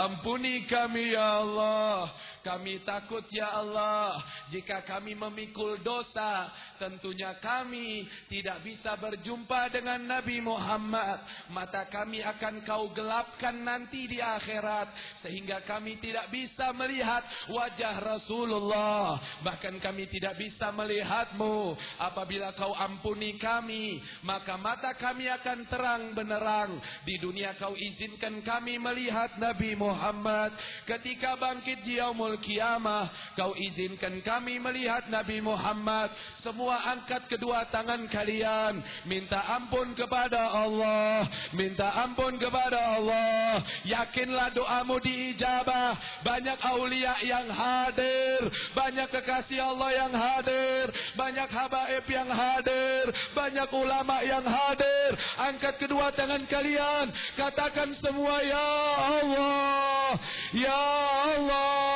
Ampuni kami ya Allah. Kami takut ya Allah. Jika kami memikul dosa tentunya kami tidak bisa berjumpa dengan Nabi Muhammad. Mata kami akan kau gelapkan nanti di akhirat sehingga kami tidak bisa melihat wajah Rasulullah. Bahkan kami tidak bisa melihatmu. Apabila kau ampuni kami maka mata kami akan terang benerang di dunia kau izinkan kami melihat Nabi Muhammad. Ketika bangkit di yaumul kiamah kau izinkan kami melihat Nabi Muhammad. Semua angkat kedua tangan kalian. Minta ampun kepada Allah. Minta ampun kepada Allah. Yakinlah doamu diijabah. Banyak aulia yang hadir. Banyak kekasih Allah yang hadir. Banyak habaib yang hadir. Banyak ulama yang hadir. Angkat kedua tangan kalian. Katakan semua ya Allah ya Allah.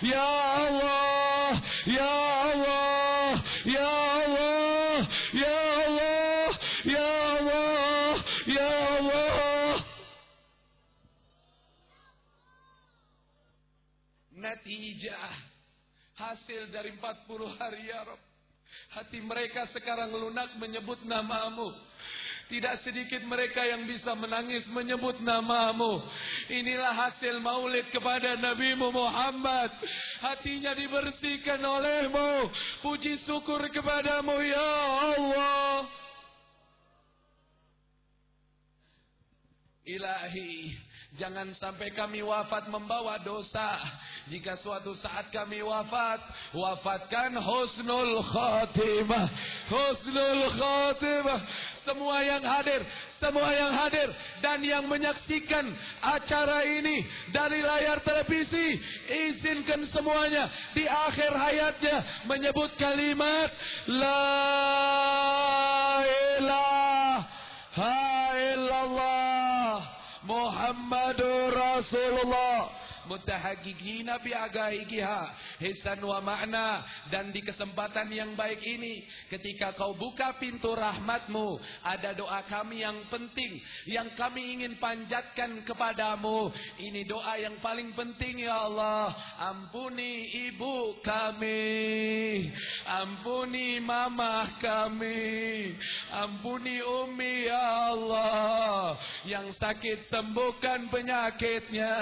Ya Allah, Ya Allah, Ya Allah, Ya Allah, Ya Allah, Ya Allah. Natijah. Hasil dari 40 hari ya Rabb. Hati mereka sekarang lunak menyebut namamu. Tidak sedikit mereka yang bisa menangis menyebut namamu. Inilah hasil maulid kepada Nabi Muhammad. Hatinya dibersihkan olehmu. Puji syukur kepadamu ya Allah. Ilahi, jangan sampai kami wafat membawa dosa. Jika suatu saat kami wafat, wafatkan husnul khatimah. Husnul khatimah. Semua yang hadir, semua yang hadir dan yang menyaksikan acara ini dari layar televisi, izinkan semuanya di akhir hayatnya menyebut kalimat La Rasulullah mutahaqqiqina bi agaiha hisan wa makna dan di kesempatan yang baik ini ketika kau buka pintu rahmatmu ada doa kami yang penting yang kami ingin panjatkan kepadamu. Ini doa yang paling penting ya Allah. Ampuni ibu kami. Ampuni mama kami. Ampuni umi ya Allah. Yang sakit sembuhkan penyakitnya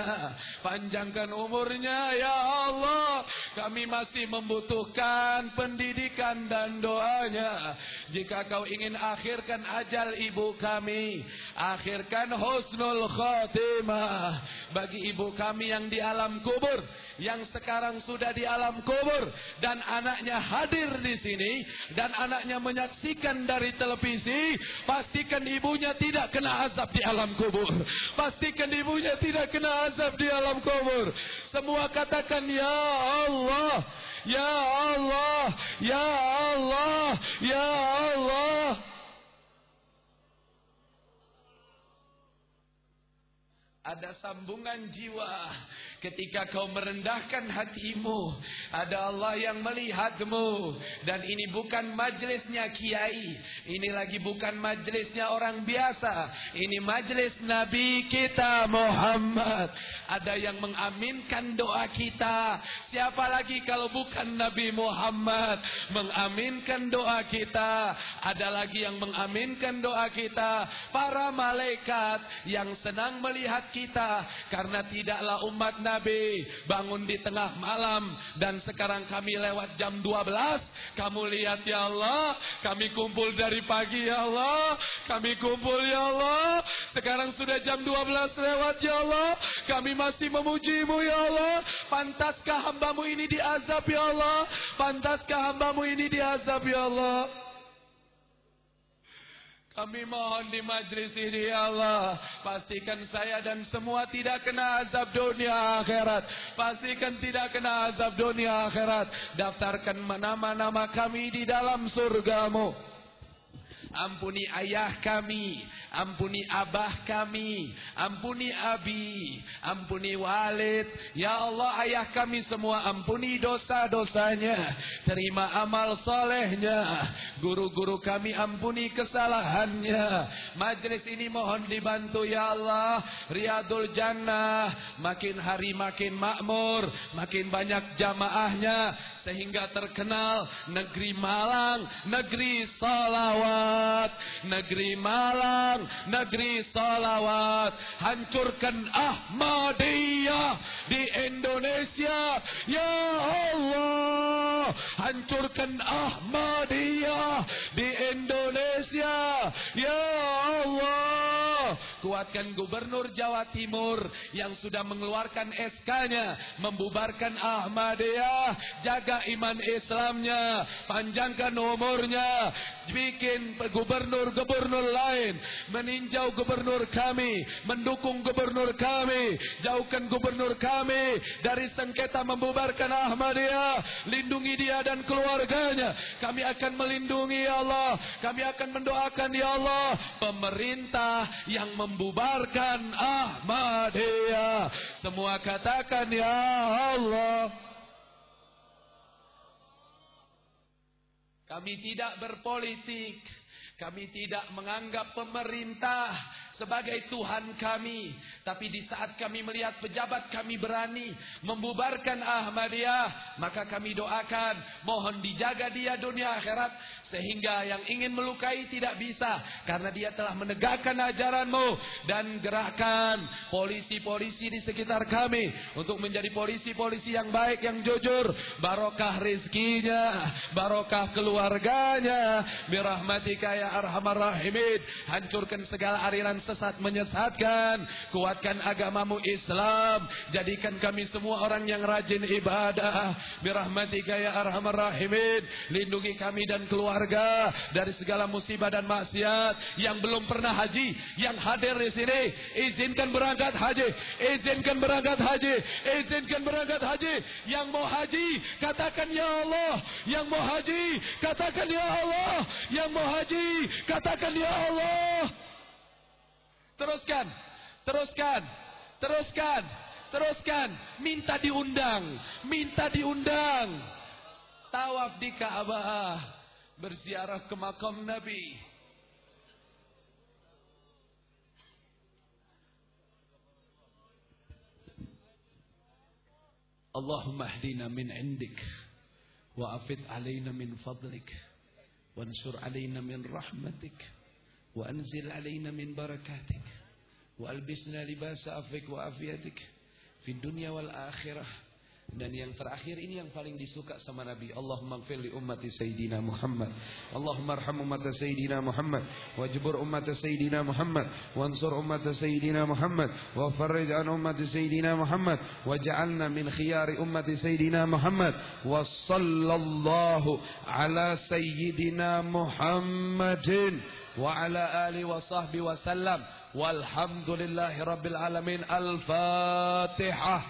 panjangkan umurnya ya Allah. Kami masih membutuhkan pendidikan dan doanya. Jika kau ingin akhirkan ajal ibu kami, akhirkan husnul khotimah bagi ibu kami yang di alam kubur, yang sekarang sudah di alam kubur dan anaknya hadir di sini dan anaknya menyaksikan dari televisi, pastikan ibunya tidak kena azab di alam kubur. Pastikan ibunya tidak kena azab di alam kubur kubur. Semua katakan ya Allah, ya Allah, ya Allah, ya Allah. Ada sambungan jiwa ketika kau merendahkan hatimu. Ada Allah yang melihatmu. Dan ini bukan majlisnya kiai. Ini lagi bukan majlisnya orang biasa. Ini majlis Nabi kita Muhammad. Ada yang mengaminkan doa kita. Siapa lagi kalau bukan Nabi Muhammad. Mengaminkan doa kita. Ada lagi yang mengaminkan doa kita. Para malaikat yang senang melihat kita karena tidaklah umat Nabi bangun di tengah malam dan sekarang kami lewat jam 12 kamu lihat ya Allah kami kumpul dari pagi ya Allah kami kumpul ya Allah sekarang sudah jam 12 lewat ya Allah kami masih memujimu ya Allah pantaskah hambamu ini diazab ya Allah pantaskah hambamu ini diazab ya Allah kami mohon di majlis ini ya Allah Pastikan saya dan semua tidak kena azab dunia akhirat. Pastikan tidak kena azab dunia akhirat. Daftarkan nama-nama kami di dalam surgamu ampuni ayah kami, ampuni abah kami, ampuni abi, ampuni walid. Ya Allah ayah kami semua ampuni dosa-dosanya, terima amal solehnya. Guru-guru kami ampuni kesalahannya. Majlis ini mohon dibantu ya Allah. Riyadul Jannah makin hari makin makmur, makin banyak jamaahnya sehingga terkenal negeri Malang, negeri salawat, negeri Malang, negeri salawat. Hancurkan Ahmadiyah di Indonesia, ya Allah. Hancurkan Ahmadiyah di Indonesia, ya Kuatkan Gubernur Jawa Timur yang sudah mengeluarkan SK-nya membubarkan Ahmadiyah, jaga iman Islamnya, panjangkan umurnya, bikin gubernur-gubernur lain meninjau gubernur kami, mendukung gubernur kami, jauhkan gubernur kami dari sengketa membubarkan Ahmadiyah, lindungi dia dan keluarganya. Kami akan melindungi ya Allah, kami akan mendoakan ya Allah. Pemerintah yang membubarkan Ahmadiyah. Semua katakan ya Allah. Kami tidak berpolitik. Kami tidak menganggap pemerintah sebagai Tuhan kami. Tapi di saat kami melihat pejabat kami berani membubarkan Ahmadiyah. Maka kami doakan. Mohon dijaga dia dunia akhirat. Sehingga yang ingin melukai tidak bisa. Karena dia telah menegakkan ajaranmu. Dan gerakan polisi-polisi di sekitar kami. Untuk menjadi polisi-polisi yang baik, yang jujur. Barokah rizkinya. Barokah keluarganya. Birahmatika ya arhamar rahimin. Hancurkan segala aliran sesat menyesatkan. Kuatkan agamamu Islam. Jadikan kami semua orang yang rajin ibadah. Birahmatika ya arhamar rahimin. Lindungi kami dan keluarga dari segala musibah dan maksiat yang belum pernah haji yang hadir di sini izinkan berangkat haji izinkan berangkat haji izinkan berangkat haji yang mau haji katakan ya Allah yang mau haji katakan ya Allah yang mau haji katakan ya Allah teruskan teruskan teruskan teruskan. Minta diundang minta diundang. Tawaf di Ka'bah berziarah ke makam Nabi. Allahumma ahdina min indik wa afid alaina min fadlik wansur alaina min barakatik wa albisna libasa afik wa afiatik fi dunya wal akhirah Dan yang terakhir ini yang paling disuka sama Nabi. Allahumma gfir li ummati Sayyidina Muhammad. Allahumma arham ummata Sayyidina Muhammad. Wajbur ummata Sayyidina Muhammad. Wansur ummata Sayyidina Muhammad. Wa an ummati Sayyidina Muhammad. Waj'alna min khiyari ummati Sayyidina Muhammad. Wa sallallahu ala Sayyidina Muhammadin. وعلى آله وصحبه وسلم والحمد لله رب العالمين. الفاتحة.